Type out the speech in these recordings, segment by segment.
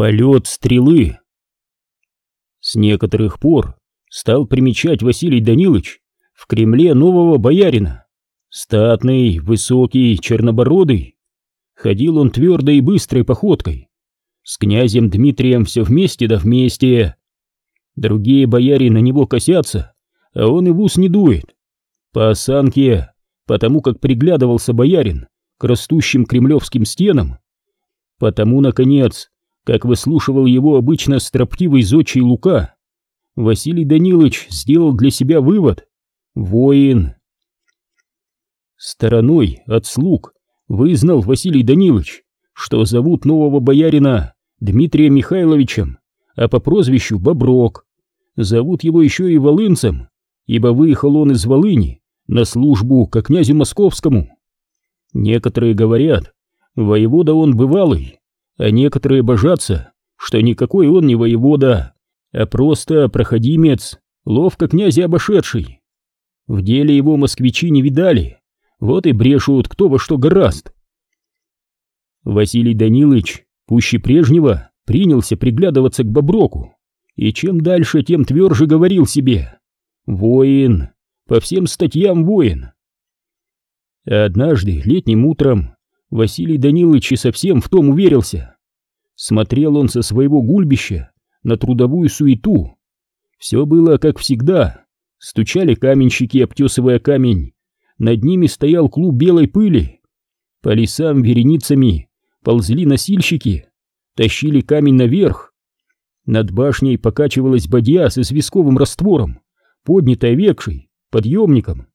Полет стрелы. С некоторых пор стал примечать Василий Данилович в Кремле нового боярина. Статный, высокий, чернобородый. Ходил он твердой и быстрой походкой. С князем Дмитрием все вместе да вместе. Другие бояре на него косятся, а он и в ус не дует. По осанке, потому как приглядывался боярин к растущим кремлевским стенам, потому, наконец, как выслушивал его обычно строптивый зодчий Лука, Василий Данилович сделал для себя вывод — воин. Стороной от слуг вызнал Василий Данилович, что зовут нового боярина Дмитрием Михайловичем, а по прозвищу Боброк. Зовут его еще и Волынцем, ибо выехал он из Волыни на службу к князю Московскому. Некоторые говорят, воевода он бывалый, а некоторые божатся, что никакой он не воевода, а просто проходимец, ловко князя обошедший. В деле его москвичи не видали, вот и брешут кто во что гораст. Василий Данилович, пуще прежнего, принялся приглядываться к Боброку, и чем дальше, тем тверже говорил себе «Воин, по всем статьям воин». однажды, летним утром, Василий Данилович и совсем в том уверился. Смотрел он со своего гульбища на трудовую суету. Все было как всегда. Стучали каменщики, обтесывая камень. Над ними стоял клуб белой пыли. По лесам вереницами ползли носильщики, тащили камень наверх. Над башней покачивалась бадья со свисковым раствором, поднятая векшей, подъемником.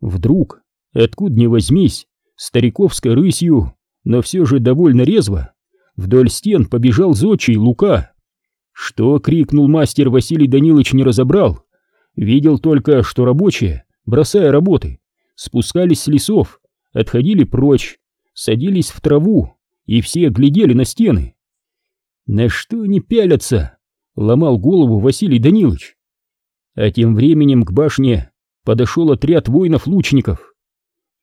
Вдруг, откуда ни возьмись, стариковской рысью, но все же довольно резво, вдоль стен побежал зодчий Лука. Что крикнул мастер Василий Данилович не разобрал, видел только, что рабочие, бросая работы, спускались с лесов, отходили прочь, садились в траву, и все глядели на стены. На что они пялятся? Ломал голову Василий Данилович. А тем временем к башне подошел отряд воинов-лучников.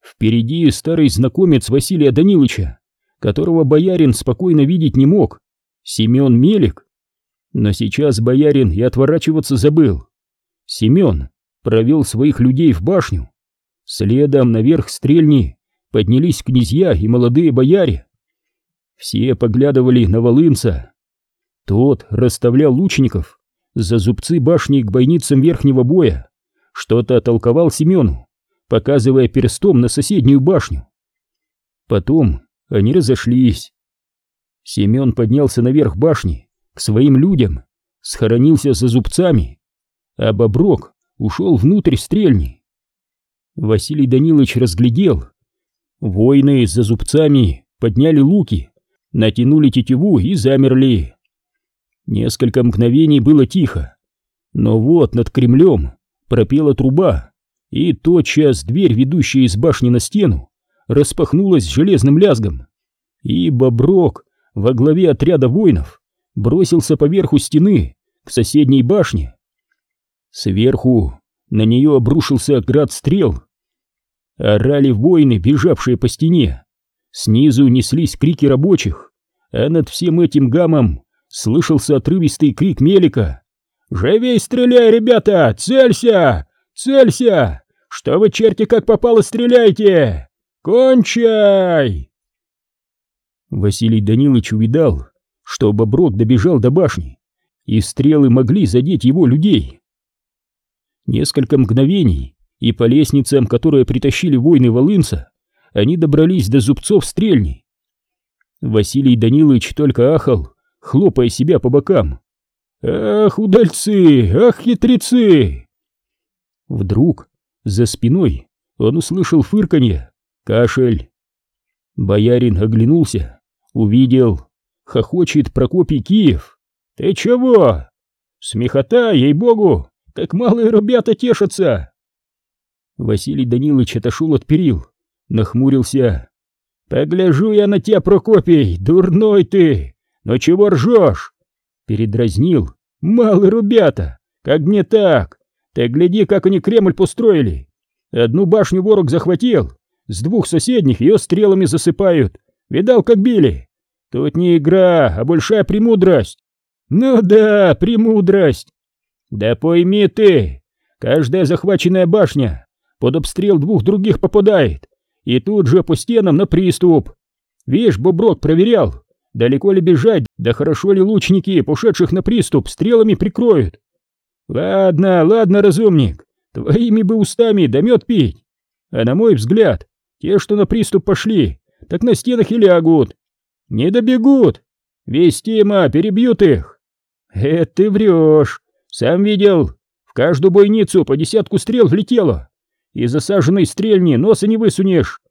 Впереди старый знакомец Василия Данилыча, которого боярин спокойно видеть не мог, Семен Мелик. Но сейчас боярин и отворачиваться забыл. Семен провел своих людей в башню. Следом наверх стрельни поднялись князья и молодые бояре. Все поглядывали на Волынца. Тот расставлял лучников за зубцы башни к бойницам верхнего боя, что-то толковал Семену показывая перстом на соседнюю башню. Потом они разошлись. Семен поднялся наверх башни, к своим людям, схоронился за зубцами, а Боброк ушел внутрь стрельни. Василий Данилович разглядел. Воины за зубцами подняли луки, натянули тетиву и замерли. Несколько мгновений было тихо, но вот над Кремлем пропела труба и тотчас дверь, ведущая из башни на стену, распахнулась железным лязгом, и Боброк во главе отряда воинов бросился поверху стены к соседней башне. Сверху на нее обрушился град стрел. Орали воины, бежавшие по стене. Снизу неслись крики рабочих, а над всем этим гамом слышался отрывистый крик Мелика. «Живей стреляй, ребята! Целься! Целься! Что вы, черти, как попало стреляете? Кончай!» Василий Данилович увидал, что Боброк добежал до башни, и стрелы могли задеть его людей. Несколько мгновений, и по лестницам, которые притащили войны Волынца, они добрались до зубцов стрельни. Василий Данилович только ахал, хлопая себя по бокам. «Ах, удальцы! Ах, хитрецы!» Вдруг за спиной он услышал фырканье, кашель. Боярин оглянулся, увидел. Хохочет Прокопий Киев. «Ты чего? Смехота, ей-богу! Как малые ребята тешатся!» Василий Данилович отошел от перил, нахмурился. «Погляжу я на тебя, Прокопий, дурной ты! Но чего ржешь?» Передразнил. «Малые ребята! Как мне так? Ты гляди, как они Кремль построили. Одну башню ворог захватил, с двух соседних ее стрелами засыпают. Видал, как били? Тут не игра, а большая премудрость. Ну да, премудрость. Да пойми ты, каждая захваченная башня под обстрел двух других попадает, и тут же по стенам на приступ. Видишь, Боброк проверял, далеко ли бежать, да хорошо ли лучники, пошедших на приступ, стрелами прикроют. Ладно, ладно, разумник, твоими бы устами да мед пить. А на мой взгляд, те, что на приступ пошли, так на стенах и лягут. Не добегут. Весь тема перебьют их. Это ты врешь. Сам видел. В каждую бойницу по десятку стрел влетело. И засаженной стрельни носа не высунешь.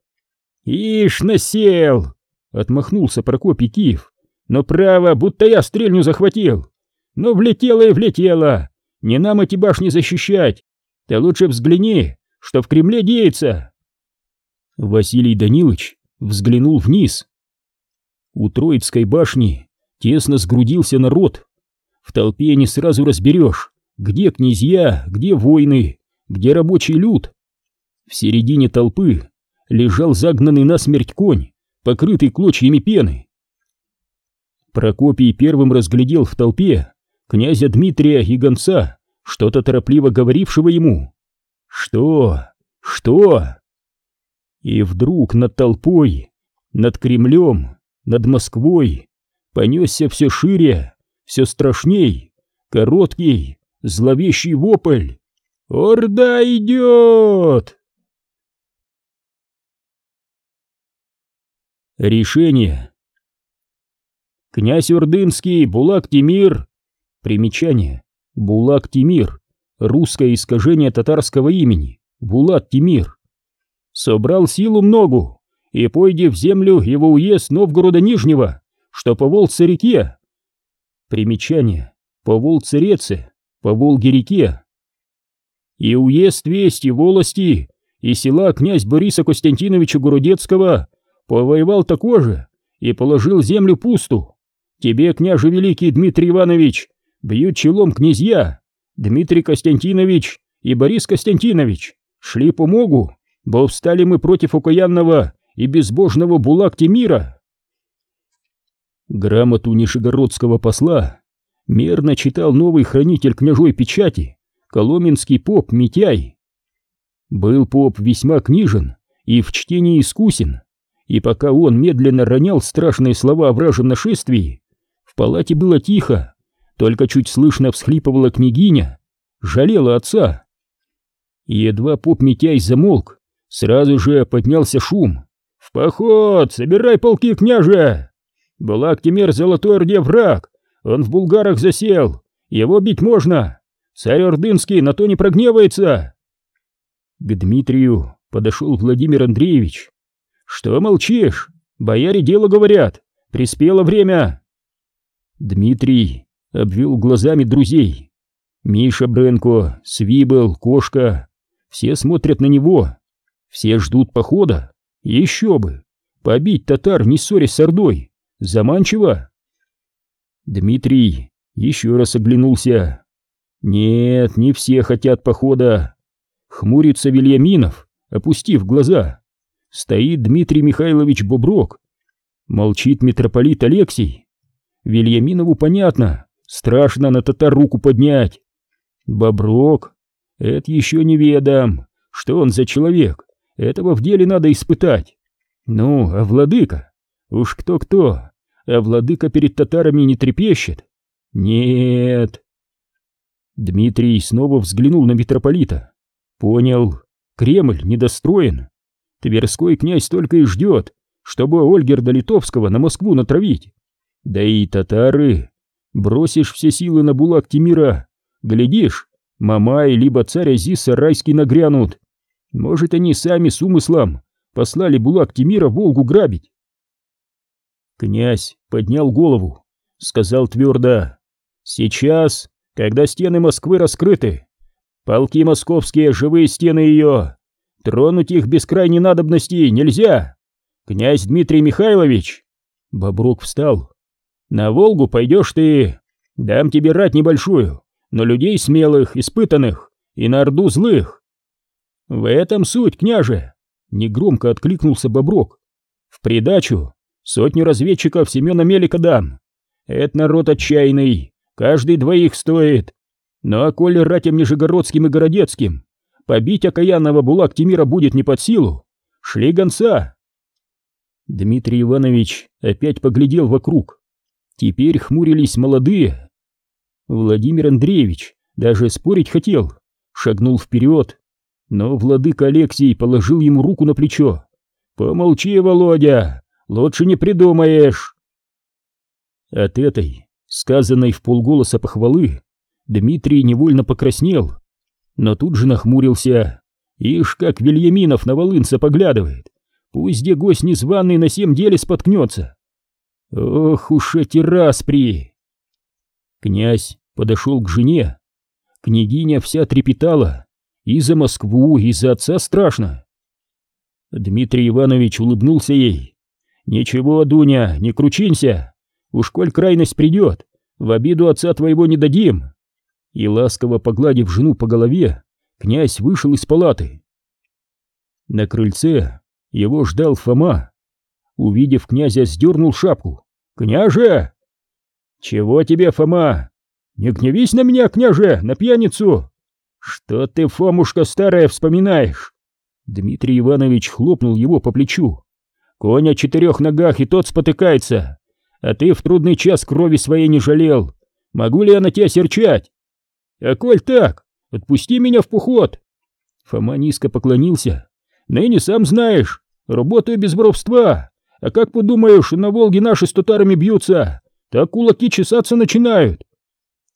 Ишь, насел. Отмахнулся Прокопий Киев. Но право, будто я стрельню захватил. Но влетело и влетело. Не нам эти башни защищать. Ты лучше взгляни, что в Кремле деется. Василий Данилович взглянул вниз. У Троицкой башни тесно сгрудился народ. В толпе не сразу разберешь, где князья, где воины, где рабочий люд. В середине толпы лежал загнанный насмерть конь, покрытый клочьями пены. Прокопий первым разглядел в толпе князя Дмитрия и гонца, что-то торопливо говорившего ему. «Что? Что?» И вдруг над толпой, над Кремлем, над Москвой понесся все шире, все страшней, короткий, зловещий вопль. «Орда идет!» Решение Князь Ордынский, Булак Тимир Примечание Булак Тимир Русское искажение татарского имени Булат Тимир Собрал силу многу и пойди в землю его уезд Новгорода Нижнего, что по Волце-реке. Примечание. По Волце-реце, по Волге-реке. И уезд весть и волости, и села князь Бориса Константиновича Городецкого повоевал такое же и положил землю пусту. Тебе, княже великий Дмитрий Иванович, бьют челом князья, Дмитрий Константинович и Борис Константинович шли помогу, бо встали мы против окаянного и безбожного Булак мира. Грамоту нижегородского посла мерно читал новый хранитель княжой печати, коломенский поп Митяй. Был поп весьма книжен и в чтении искусен, и пока он медленно ронял страшные слова о вражем нашествии, в палате было тихо, только чуть слышно всхлипывала княгиня, жалела отца. Едва поп Митяй замолк, сразу же поднялся шум. «В поход! Собирай полки, княже!» «Балак-Тимир Золотой Орде враг! Он в булгарах засел! Его бить можно! Царь Ордынский на то не прогневается!» К Дмитрию подошел Владимир Андреевич. «Что молчишь? Бояре дело говорят! Приспело время!» Дмитрий обвел глазами друзей. Миша Бренко, Свибел, Кошка. Все смотрят на него. Все ждут похода. Еще бы! Побить татар, не ссорясь с Ордой. Заманчиво. Дмитрий еще раз оглянулся. Нет, не все хотят похода. Хмурится Вильяминов, опустив глаза. Стоит Дмитрий Михайлович Боброк. Молчит митрополит Алексий. Вильяминову понятно, страшно на татар руку поднять. Боброк, это еще не ведом, что он за человек. Этого в деле надо испытать. Ну, а владыка? Уж кто-кто, а владыка перед татарами не трепещет? Нет. Дмитрий снова взглянул на митрополита. Понял, Кремль недостроен. Тверской князь только и ждет, чтобы Ольгерда Литовского на Москву натравить. Да и татары. Бросишь все силы на булак Тимира, глядишь, Мамай либо царь Азиса райский нагрянут. Может, они сами с умыслом послали Булак Тимира Волгу грабить. Князь поднял голову, сказал твердо, «Сейчас, когда стены Москвы раскрыты, полки московские, живые стены ее, тронуть их без крайней надобности нельзя. Князь Дмитрий Михайлович!» Боброк встал. «На Волгу пойдешь ты, дам тебе рать небольшую, но людей смелых, испытанных, и на Орду злых. В этом суть, княже! Негромко откликнулся Боброк. В придачу Сотню разведчиков Семена Мелика дам. Это народ отчаянный, каждый двоих стоит. Ну а коли ратям Нижегородским и Городецким побить окаянного Булак Тимира будет не под силу, шли гонца. Дмитрий Иванович опять поглядел вокруг. Теперь хмурились молодые. Владимир Андреевич даже спорить хотел, шагнул вперед, но владыка Алексей положил ему руку на плечо. «Помолчи, Володя, лучше не придумаешь!» От этой, сказанной в полголоса похвалы, Дмитрий невольно покраснел, но тут же нахмурился. Ишь, как Вильяминов на Волынца поглядывает. Пусть где гость незваный на всем деле споткнется. Ох уж эти распри! Князь подошел к жене. Княгиня вся трепетала. И за Москву, и за отца страшно. Дмитрий Иванович улыбнулся ей. «Ничего, Дуня, не кручинься. Уж коль крайность придет, в обиду отца твоего не дадим». И ласково погладив жену по голове, князь вышел из палаты. На крыльце его ждал Фома. Увидев князя, сдернул шапку. «Княже!» «Чего тебе, Фома? Не гневись на меня, княже, на пьяницу!» «Что ты, Фомушка старая, вспоминаешь?» Дмитрий Иванович хлопнул его по плечу. «Конь о четырех ногах, и тот спотыкается. А ты в трудный час крови своей не жалел. Могу ли я на тебя серчать?» «А коль так, отпусти меня в поход!» Фома низко поклонился. «Ныне сам знаешь, работаю без воровства. А как подумаешь, на Волге наши с татарами бьются, так кулаки чесаться начинают».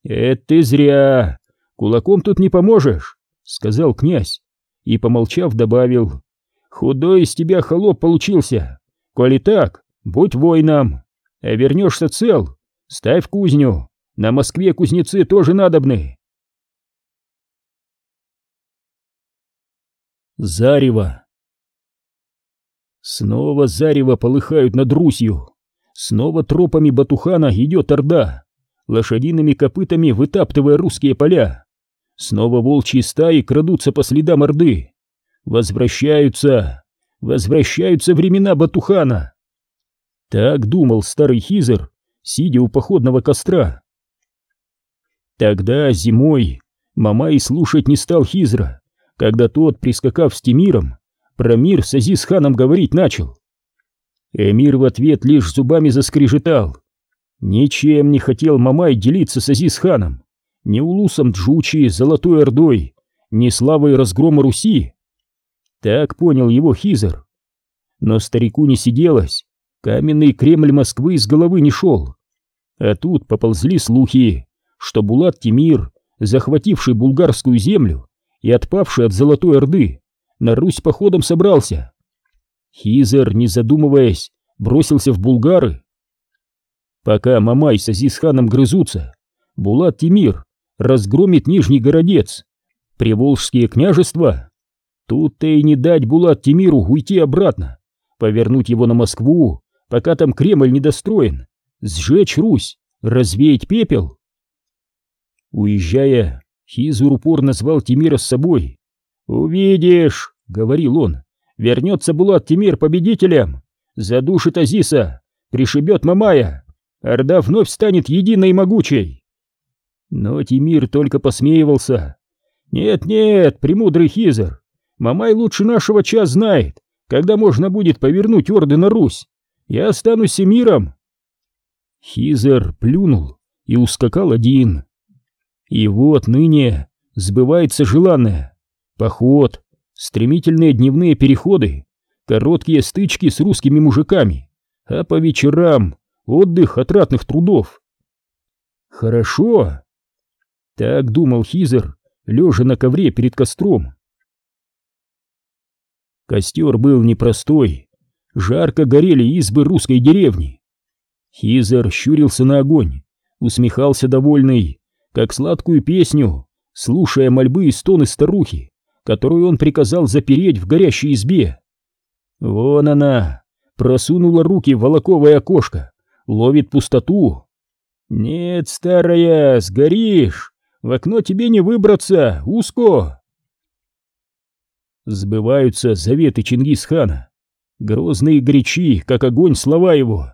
«Это ты зря. Кулаком тут не поможешь», — сказал князь. И, помолчав, добавил. «Худой из тебя холоп получился. Коли так, будь воином. А вернешься цел, ставь кузню. На Москве кузнецы тоже надобны. Зарево. Снова зарево полыхают над Русью. Снова тропами Батухана идет Орда, лошадиными копытами вытаптывая русские поля. Снова волчьи стаи крадутся по следам Орды. Возвращаются, возвращаются времена Батухана. Так думал старый Хизер, сидя у походного костра. Тогда, зимой, Мамай слушать не стал Хизра когда тот, прискакав с Тимиром, про мир с Азиз-ханом говорить начал. Эмир в ответ лишь зубами заскрежетал. Ничем не хотел Мамай делиться с Азиз-ханом, ни улусом Джучи, Золотой Ордой, ни славой разгрома Руси. Так понял его Хизер. Но старику не сиделось, каменный Кремль Москвы из головы не шел. А тут поползли слухи, что Булат Тимир, захвативший булгарскую землю, и отпавший от Золотой Орды, на Русь походом собрался. Хизер, не задумываясь, бросился в Булгары. Пока Мамай с Азизханом грызутся, Булат Тимир разгромит Нижний Городец, Приволжские княжества. Тут-то и не дать Булат Тимиру уйти обратно, повернуть его на Москву, пока там Кремль недостроен, сжечь Русь, развеять пепел. Уезжая, Хизур упорно звал Тимира с собой. «Увидишь», — говорил он, — «вернется Булат Тимир победителем, задушит Азиса, пришибет Мамая, Орда вновь станет единой и могучей». Но Тимир только посмеивался. «Нет-нет, премудрый Хизер, Мамай лучше нашего час знает, когда можно будет повернуть Орды на Русь. Я останусь миром». Хизер плюнул и ускакал один. И вот ныне сбывается желанное. Поход, стремительные дневные переходы, короткие стычки с русскими мужиками, а по вечерам отдых от ратных трудов. Хорошо. Так думал Хизер, лежа на ковре перед костром. Костер был непростой, жарко горели избы русской деревни. Хизер щурился на огонь, усмехался довольный, как сладкую песню, слушая мольбы и стоны старухи, которую он приказал запереть в горящей избе. Вон она, просунула руки в волоковое окошко, ловит пустоту. «Нет, старая, сгоришь! В окно тебе не выбраться, узко!» Сбываются заветы Чингисхана. грозные горячи, как огонь слова его.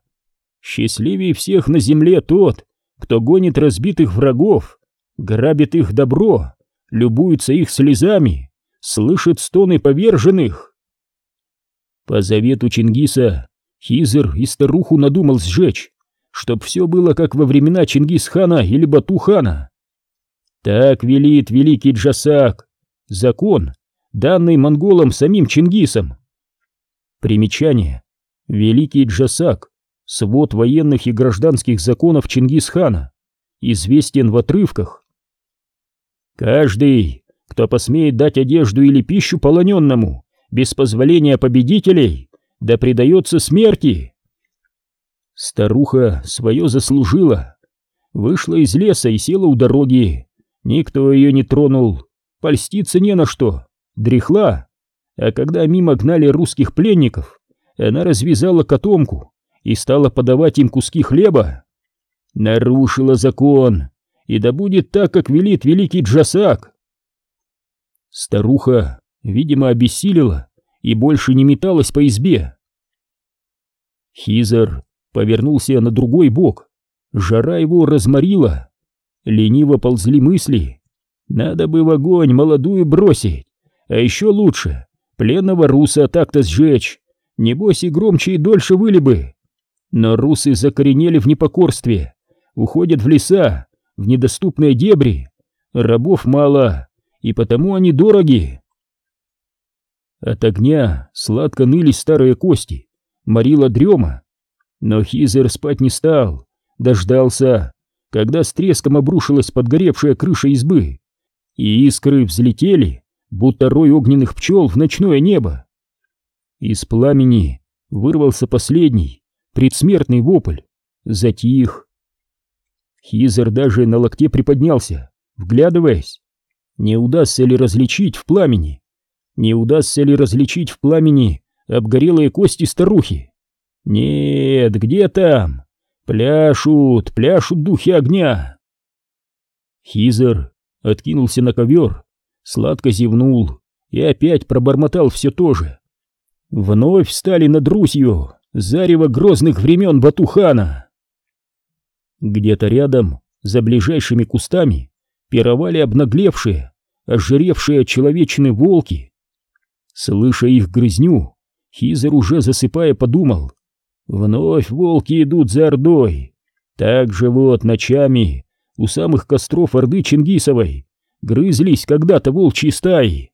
Счастливее всех на земле тот, кто гонит разбитых врагов, грабит их добро, любуется их слезами, слышит стоны поверженных. По завету Чингиса Хизер и старуху надумал сжечь, чтоб все было как во времена Чингисхана или Батухана. Так велит великий Джасак, закон, данный монголам самим Чингисом. Примечание. Великий Джасак, свод военных и гражданских законов Чингисхана, известен в отрывках. Каждый, кто посмеет дать одежду или пищу полоненному без позволения победителей, да предается смерти. Старуха свое заслужила. Вышла из леса и села у дороги. Никто ее не тронул. Польститься не на что. Дряхла. А когда мимо гнали русских пленников, она развязала котомку и стала подавать им куски хлеба. Нарушила закон, и да будет так, как велит великий Джасак. Старуха, видимо, обессилила и больше не металась по избе. Хизер повернулся на другой бок, жара его разморила. Лениво ползли мысли. Надо бы в огонь молодую бросить, а еще лучше пленного руса так-то сжечь. Небось и громче и дольше выли бы. Но русы закоренели в непокорстве, уходят в леса, в недоступные дебри. Рабов мало, и потому они дороги. От огня сладко ныли старые кости, морила дрема. Но Хизер спать не стал, дождался, когда с треском обрушилась подгоревшая крыша избы, и искры взлетели, будто рой огненных пчел в ночное небо. Из пламени вырвался последний, предсмертный вопль, затих. Хизер даже на локте приподнялся, вглядываясь, не удастся ли различить в пламени, не удастся ли различить в пламени обгорелые кости старухи. Нет, где там? Пляшут, пляшут духи огня. Хизер откинулся на ковер, сладко зевнул и опять пробормотал все то же. Вновь встали над Русью зарево грозных времен Батухана. Где-то рядом, за ближайшими кустами, пировали обнаглевшие, ожиревшие человечины волки. Слыша их грызню, Хизер уже засыпая подумал, вновь волки идут за Ордой. Так же вот ночами у самых костров Орды Чингисовой грызлись когда-то волчьи стаи.